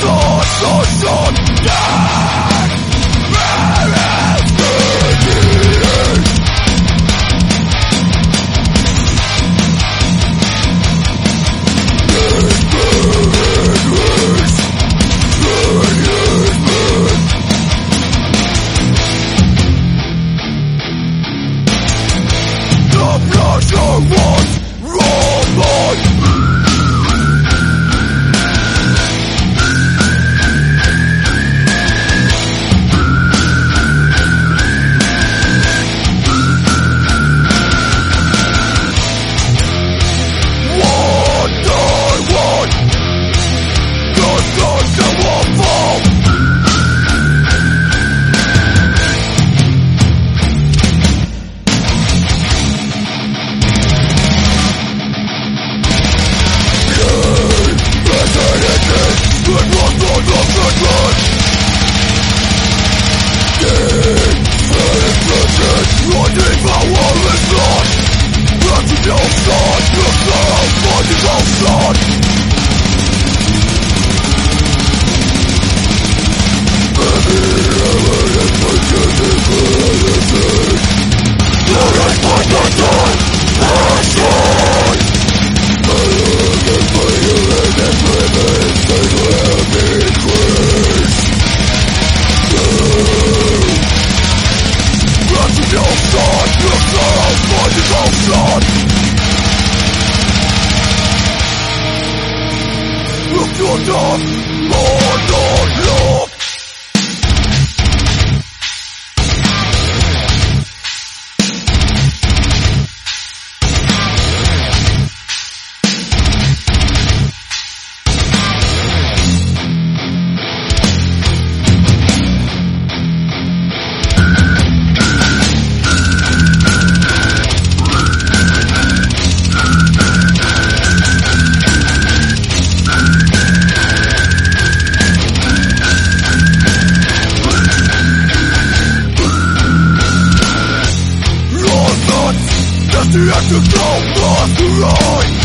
Todos son Mordor, Mordor. the end to go must arrive.